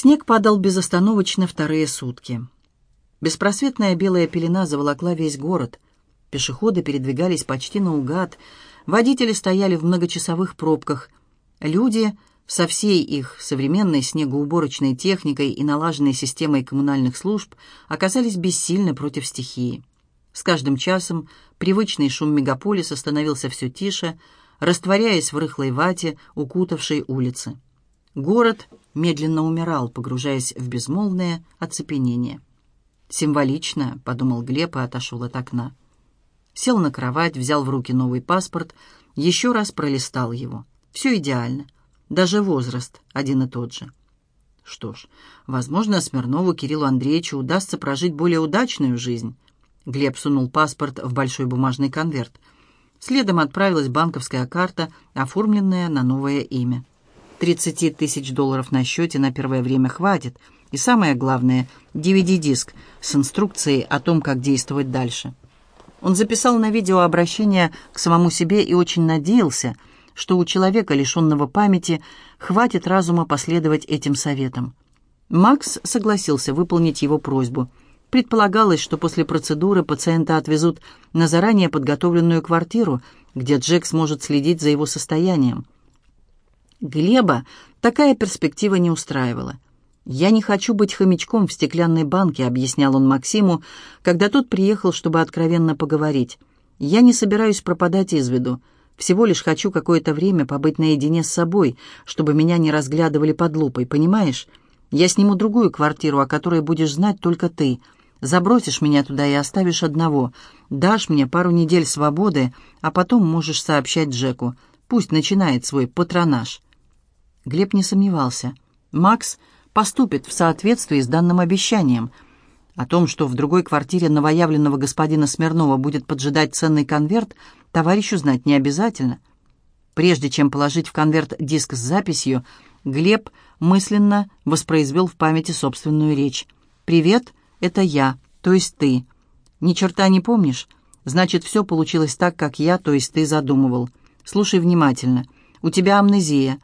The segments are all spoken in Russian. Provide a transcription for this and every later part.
Снег падал безостановочно вторые сутки. Беспросветная белая пелена заволокла весь город. Пешеходы передвигались почти наугад, водители стояли в многочасовых пробках. Люди со всей их современной снегоуборочной техникой и налаженной системой коммунальных служб оказались бессильны против стихии. С каждым часом привычный шум мегаполиса становился все тише, растворяясь в рыхлой вате, укутавшей улицы. Город медленно умирал, погружаясь в безмолвное оцепенение. «Символично», — подумал Глеб и отошел от окна. Сел на кровать, взял в руки новый паспорт, еще раз пролистал его. Все идеально. Даже возраст один и тот же. Что ж, возможно, Смирнову Кириллу Андреевичу удастся прожить более удачную жизнь. Глеб сунул паспорт в большой бумажный конверт. Следом отправилась банковская карта, оформленная на новое имя. 30 тысяч долларов на счете на первое время хватит. И самое главное – DVD-диск с инструкцией о том, как действовать дальше. Он записал на видео обращение к самому себе и очень надеялся, что у человека, лишенного памяти, хватит разума последовать этим советам. Макс согласился выполнить его просьбу. Предполагалось, что после процедуры пациента отвезут на заранее подготовленную квартиру, где Джек сможет следить за его состоянием – Глеба такая перспектива не устраивала. «Я не хочу быть хомячком в стеклянной банке», — объяснял он Максиму, когда тот приехал, чтобы откровенно поговорить. «Я не собираюсь пропадать из виду. Всего лишь хочу какое-то время побыть наедине с собой, чтобы меня не разглядывали под лупой, понимаешь? Я сниму другую квартиру, о которой будешь знать только ты. Забросишь меня туда и оставишь одного. Дашь мне пару недель свободы, а потом можешь сообщать Джеку. Пусть начинает свой патронаж». Глеб не сомневался. Макс поступит в соответствии с данным обещанием. О том, что в другой квартире новоявленного господина Смирнова будет поджидать ценный конверт, товарищу знать не обязательно. Прежде чем положить в конверт диск с записью, Глеб мысленно воспроизвел в памяти собственную речь. «Привет, это я, то есть ты. Ни черта не помнишь? Значит, все получилось так, как я, то есть ты задумывал. Слушай внимательно. У тебя амнезия.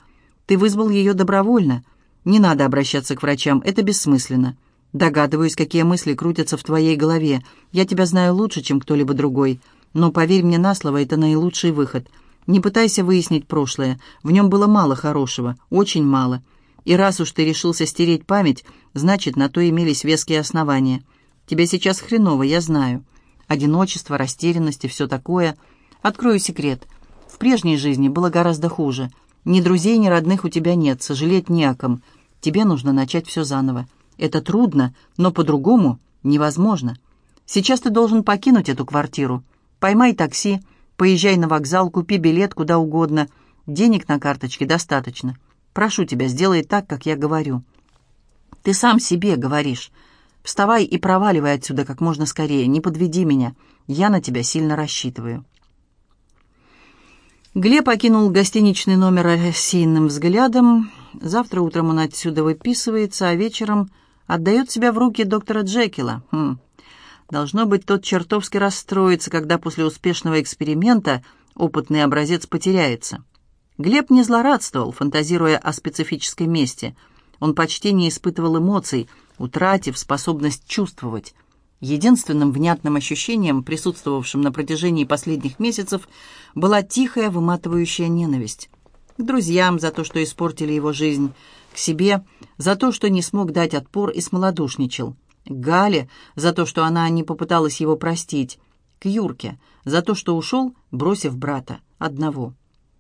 Ты вызвал ее добровольно. Не надо обращаться к врачам, это бессмысленно. Догадываюсь, какие мысли крутятся в твоей голове. Я тебя знаю лучше, чем кто-либо другой. Но поверь мне на слово, это наилучший выход. Не пытайся выяснить прошлое. В нем было мало хорошего, очень мало. И раз уж ты решился стереть память, значит, на то имелись веские основания. Тебе сейчас хреново, я знаю. Одиночество, растерянность и все такое. Открою секрет. В прежней жизни было гораздо хуже — ни друзей, ни родных у тебя нет, сожалеть не о ком. Тебе нужно начать все заново. Это трудно, но по-другому невозможно. Сейчас ты должен покинуть эту квартиру. Поймай такси, поезжай на вокзал, купи билет куда угодно. Денег на карточке достаточно. Прошу тебя, сделай так, как я говорю. Ты сам себе говоришь. Вставай и проваливай отсюда как можно скорее. Не подведи меня. Я на тебя сильно рассчитываю. Глеб окинул гостиничный номер рассеянным взглядом. Завтра утром он отсюда выписывается, а вечером отдает себя в руки доктора Джекила. Хм. Должно быть, тот чертовски расстроится, когда после успешного эксперимента опытный образец потеряется. Глеб не злорадствовал, фантазируя о специфической месте. Он почти не испытывал эмоций, утратив способность чувствовать. Единственным внятным ощущением, присутствовавшим на протяжении последних месяцев, была тихая, выматывающая ненависть. К друзьям за то, что испортили его жизнь, к себе за то, что не смог дать отпор и смолодушничал, к Гале за то, что она не попыталась его простить, к Юрке за то, что ушел, бросив брата, одного.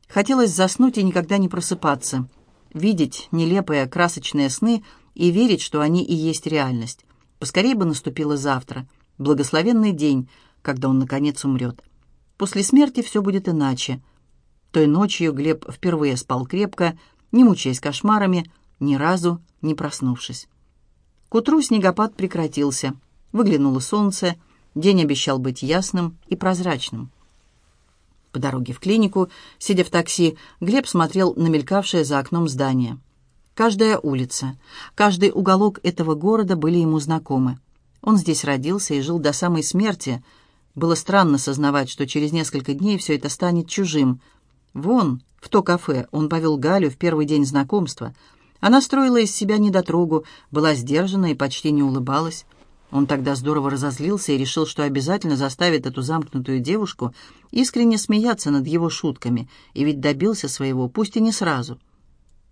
Хотелось заснуть и никогда не просыпаться, видеть нелепые красочные сны и верить, что они и есть реальность. Поскорей бы наступило завтра, благословенный день, когда он, наконец, умрет. После смерти все будет иначе. Той ночью Глеб впервые спал крепко, не мучаясь кошмарами, ни разу не проснувшись. К утру снегопад прекратился. Выглянуло солнце, день обещал быть ясным и прозрачным. По дороге в клинику, сидя в такси, Глеб смотрел на мелькавшее за окном здание — Каждая улица, каждый уголок этого города были ему знакомы. Он здесь родился и жил до самой смерти. Было странно сознавать, что через несколько дней все это станет чужим. Вон, в то кафе, он повел Галю в первый день знакомства. Она строила из себя недотрогу, была сдержана и почти не улыбалась. Он тогда здорово разозлился и решил, что обязательно заставит эту замкнутую девушку искренне смеяться над его шутками, и ведь добился своего, пусть и не сразу.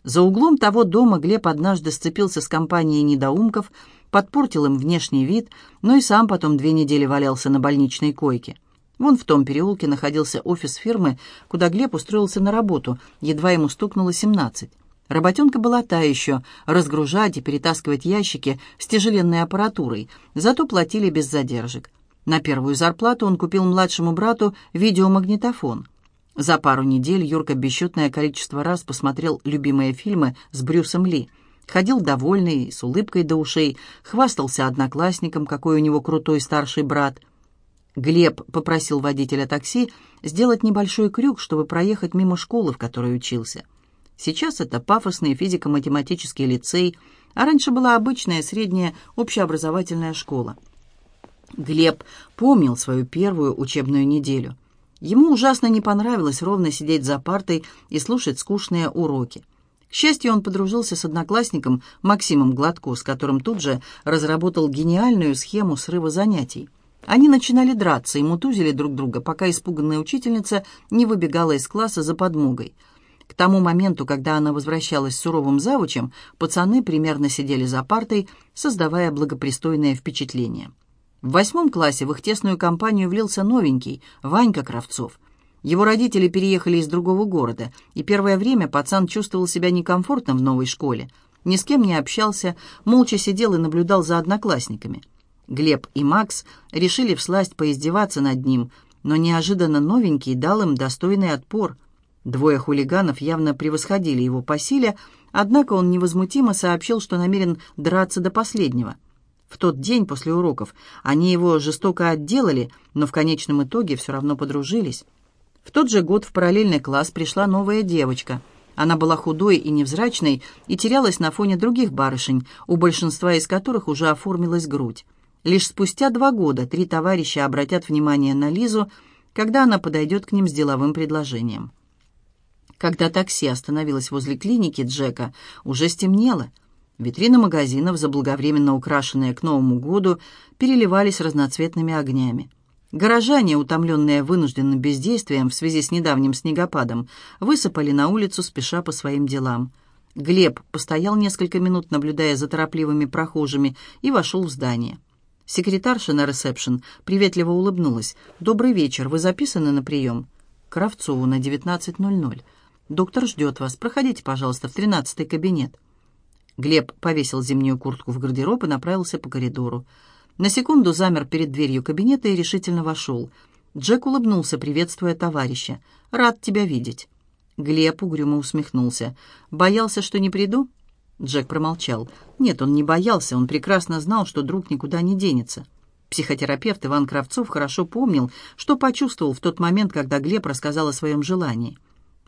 За углом того дома Глеб однажды сцепился с компанией недоумков, подпортил им внешний вид, но и сам потом две недели валялся на больничной койке. Вон в том переулке находился офис фирмы, куда Глеб устроился на работу, едва ему стукнуло семнадцать. Работенка была та еще — разгружать и перетаскивать ящики с тяжеленной аппаратурой, зато платили без задержек. На первую зарплату он купил младшему брату видеомагнитофон. За пару недель Юрка бесчетное количество раз посмотрел любимые фильмы с Брюсом Ли. Ходил довольный, с улыбкой до ушей, хвастался одноклассником, какой у него крутой старший брат. Глеб попросил водителя такси сделать небольшой крюк, чтобы проехать мимо школы, в которой учился. Сейчас это пафосный физико-математический лицей, а раньше была обычная средняя общеобразовательная школа. Глеб помнил свою первую учебную неделю. Ему ужасно не понравилось ровно сидеть за партой и слушать скучные уроки. К счастью, он подружился с одноклассником Максимом Гладко, с которым тут же разработал гениальную схему срыва занятий. Они начинали драться и мутузили друг друга, пока испуганная учительница не выбегала из класса за подмогой – к тому моменту, когда она возвращалась с суровым завучем, пацаны примерно сидели за партой, создавая благопристойное впечатление. В восьмом классе в их тесную компанию влился новенький, Ванька Кравцов. Его родители переехали из другого города, и первое время пацан чувствовал себя некомфортно в новой школе. Ни с кем не общался, молча сидел и наблюдал за одноклассниками. Глеб и Макс решили всласть поиздеваться над ним, но неожиданно новенький дал им достойный отпор – Двое хулиганов явно превосходили его по силе, однако он невозмутимо сообщил, что намерен драться до последнего. В тот день после уроков они его жестоко отделали, но в конечном итоге все равно подружились. В тот же год в параллельный класс пришла новая девочка. Она была худой и невзрачной и терялась на фоне других барышень, у большинства из которых уже оформилась грудь. Лишь спустя два года три товарища обратят внимание на Лизу, когда она подойдет к ним с деловым предложением. Когда такси остановилось возле клиники Джека, уже стемнело. Витрины магазинов, заблаговременно украшенные к Новому году, переливались разноцветными огнями. Горожане, утомленные вынужденным бездействием в связи с недавним снегопадом, высыпали на улицу, спеша по своим делам. Глеб постоял несколько минут, наблюдая за торопливыми прохожими, и вошел в здание. Секретарша на ресепшн приветливо улыбнулась. «Добрый вечер. Вы записаны на прием?» «Кравцову на 19.00. Доктор ждет вас. Проходите, пожалуйста, в тринадцатый кабинет». Глеб повесил зимнюю куртку в гардероб и направился по коридору. На секунду замер перед дверью кабинета и решительно вошел. Джек улыбнулся, приветствуя товарища. «Рад тебя видеть». Глеб угрюмо усмехнулся. «Боялся, что не приду?» Джек промолчал. Нет, он не боялся, он прекрасно знал, что друг никуда не денется. Психотерапевт Иван Кравцов хорошо помнил, что почувствовал в тот момент, когда Глеб рассказал о своем желании.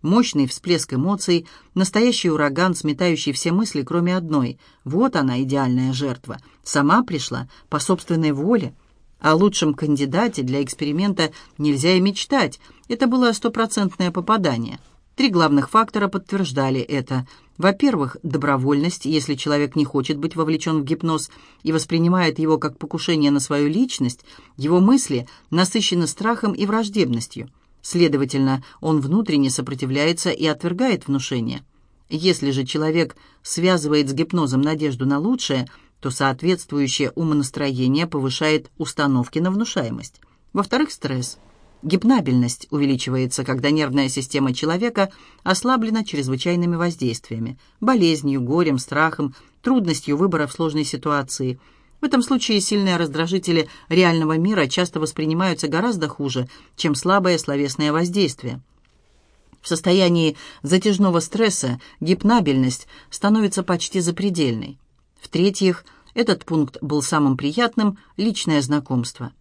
Мощный всплеск эмоций, настоящий ураган, сметающий все мысли, кроме одной. Вот она, идеальная жертва. Сама пришла, по собственной воле. О лучшем кандидате для эксперимента нельзя и мечтать. Это было стопроцентное попадание. Три главных фактора подтверждали это. Во-первых, добровольность, если человек не хочет быть вовлечен в гипноз и воспринимает его как покушение на свою личность, его мысли насыщены страхом и враждебностью – Следовательно, он внутренне сопротивляется и отвергает внушение. Если же человек связывает с гипнозом надежду на лучшее, то соответствующее умонастроение повышает установки на внушаемость. Во-вторых, стресс. Гипнабельность увеличивается, когда нервная система человека ослаблена чрезвычайными воздействиями, болезнью, горем, страхом, трудностью выбора в сложной ситуации – в этом случае сильные раздражители реального мира часто воспринимаются гораздо хуже, чем слабое словесное воздействие. В состоянии затяжного стресса гипнабельность становится почти запредельной. В-третьих, этот пункт был самым приятным – личное знакомство.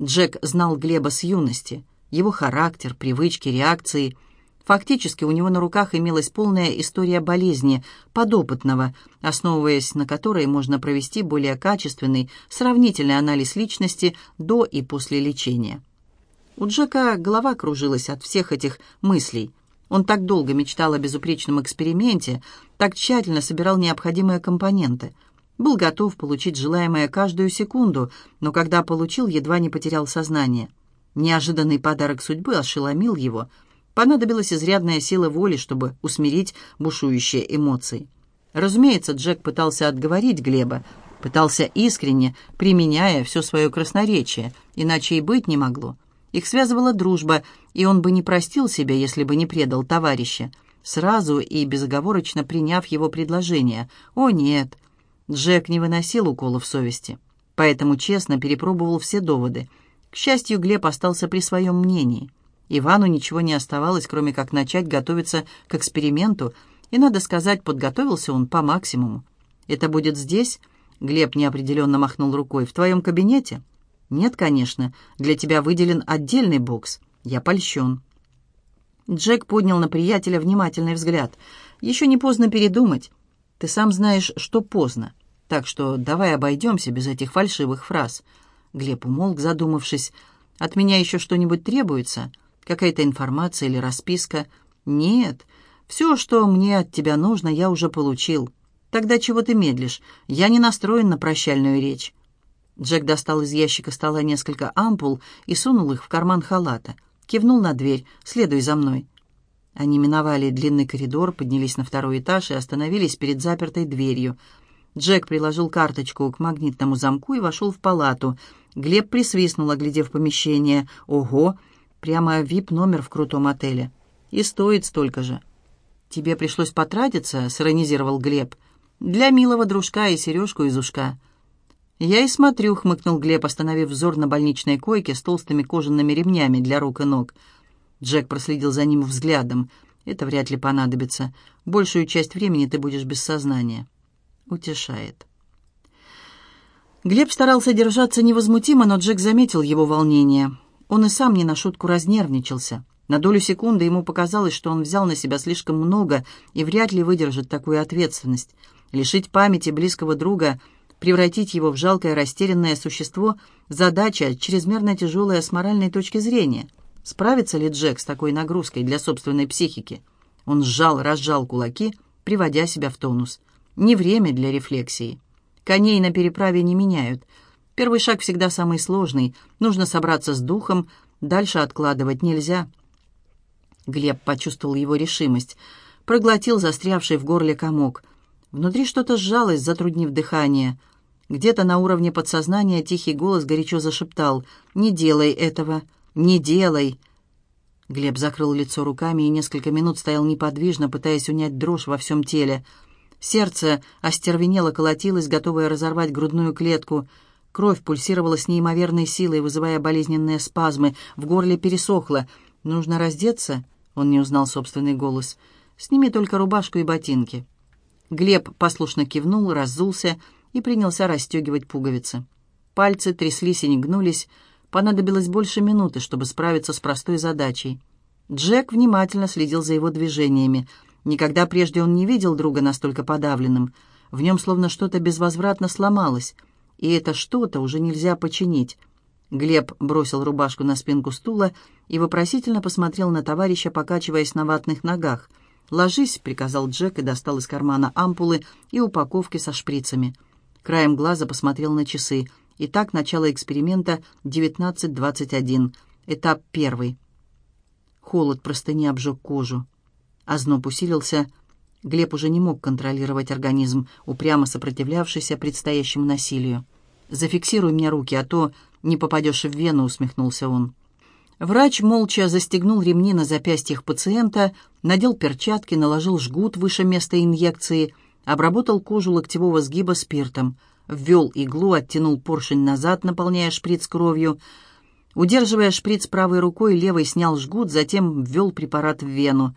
Джек знал Глеба с юности, его характер, привычки, реакции – Фактически у него на руках имелась полная история болезни подопытного, основываясь на которой можно провести более качественный, сравнительный анализ личности до и после лечения. У Джека голова кружилась от всех этих мыслей. Он так долго мечтал о безупречном эксперименте, так тщательно собирал необходимые компоненты. Был готов получить желаемое каждую секунду, но когда получил, едва не потерял сознание. Неожиданный подарок судьбы ошеломил его. Понадобилась изрядная сила воли, чтобы усмирить бушующие эмоции. Разумеется, Джек пытался отговорить Глеба, пытался искренне, применяя все свое красноречие, иначе и быть не могло. Их связывала дружба, и он бы не простил себя, если бы не предал товарища, сразу и безоговорочно приняв его предложение. О, нет! Джек не выносил уколов совести, поэтому честно перепробовал все доводы. К счастью, Глеб остался при своем мнении. Ивану ничего не оставалось, кроме как начать готовиться к эксперименту, и, надо сказать, подготовился он по максимуму. «Это будет здесь?» Глеб неопределенно махнул рукой. «В твоем кабинете?» «Нет, конечно. Для тебя выделен отдельный бокс. Я польщен». Джек поднял на приятеля внимательный взгляд. «Еще не поздно передумать. Ты сам знаешь, что поздно. Так что давай обойдемся без этих фальшивых фраз». Глеб умолк, задумавшись. «От меня еще что-нибудь требуется? Какая-то информация или расписка?» «Нет. Все, что мне от тебя нужно, я уже получил. Тогда чего ты медлишь? Я не настроен на прощальную речь». Джек достал из ящика стола несколько ампул и сунул их в карман халата. Кивнул на дверь. «Следуй за мной». Они миновали длинный коридор, поднялись на второй этаж и остановились перед запертой дверью. Джек приложил карточку к магнитному замку и вошел в палату. Глеб присвистнул, оглядев помещение. «Ого! Прямо вип-номер в крутом отеле. И стоит столько же». «Тебе пришлось потратиться?» — сиронизировал Глеб. «Для милого дружка и сережку из ушка». «Я и смотрю», — хмыкнул Глеб, остановив взор на больничной койке с толстыми кожаными ремнями для рук и ног. Джек проследил за ним взглядом. «Это вряд ли понадобится. Большую часть времени ты будешь без сознания». Утешает. Глеб старался держаться невозмутимо, но Джек заметил его волнение. Он и сам не на шутку разнервничался. На долю секунды ему показалось, что он взял на себя слишком много и вряд ли выдержит такую ответственность. Лишить памяти близкого друга — Превратить его в жалкое растерянное существо – задача, чрезмерно тяжелая с моральной точки зрения. Справится ли Джек с такой нагрузкой для собственной психики? Он сжал, разжал кулаки, приводя себя в тонус. Не время для рефлексии. Коней на переправе не меняют. Первый шаг всегда самый сложный. Нужно собраться с духом, дальше откладывать нельзя. Глеб почувствовал его решимость. Проглотил застрявший в горле комок. Внутри что-то сжалось, затруднив дыхание – где-то на уровне подсознания тихий голос горячо зашептал «Не делай этого! Не делай!» Глеб закрыл лицо руками и несколько минут стоял неподвижно, пытаясь унять дрожь во всем теле. Сердце остервенело колотилось, готовое разорвать грудную клетку. Кровь пульсировала с неимоверной силой, вызывая болезненные спазмы. В горле пересохло. «Нужно раздеться?» — он не узнал собственный голос. «Сними только рубашку и ботинки». Глеб послушно кивнул, разулся и принялся расстегивать пуговицы. Пальцы тряслись и не гнулись. Понадобилось больше минуты, чтобы справиться с простой задачей. Джек внимательно следил за его движениями. Никогда прежде он не видел друга настолько подавленным. В нем словно что-то безвозвратно сломалось, и это что-то уже нельзя починить. Глеб бросил рубашку на спинку стула и вопросительно посмотрел на товарища, покачиваясь на ватных ногах. «Ложись», — приказал Джек и достал из кармана ампулы и упаковки со шприцами — Краем глаза посмотрел на часы. Итак, начало эксперимента 19.21. Этап первый. Холод простыни обжег кожу. Озноб усилился. Глеб уже не мог контролировать организм, упрямо сопротивлявшийся предстоящему насилию. «Зафиксируй мне руки, а то не попадешь в вену», — усмехнулся он. Врач молча застегнул ремни на запястьях пациента, надел перчатки, наложил жгут выше места инъекции — обработал кожу локтевого сгиба спиртом, ввел иглу, оттянул поршень назад, наполняя шприц кровью. Удерживая шприц правой рукой, левой снял жгут, затем ввел препарат в вену.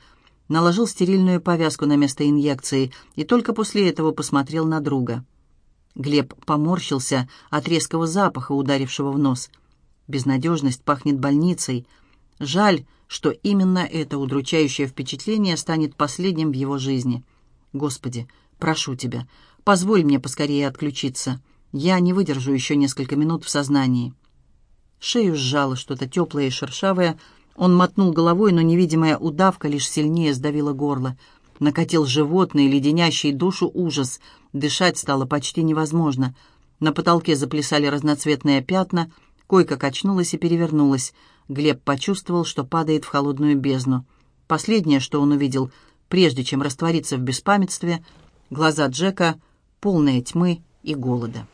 Наложил стерильную повязку на место инъекции и только после этого посмотрел на друга. Глеб поморщился от резкого запаха, ударившего в нос. Безнадежность пахнет больницей. Жаль, что именно это удручающее впечатление станет последним в его жизни. Господи, Прошу тебя, позволь мне поскорее отключиться. Я не выдержу еще несколько минут в сознании». Шею сжало что-то теплое и шершавое. Он мотнул головой, но невидимая удавка лишь сильнее сдавила горло. Накатил животный, леденящий душу ужас. Дышать стало почти невозможно. На потолке заплясали разноцветные пятна, койка качнулась и перевернулась. Глеб почувствовал, что падает в холодную бездну. Последнее, что он увидел, прежде чем раствориться в беспамятстве, глаза Джека, полные тьмы и голода.